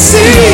see.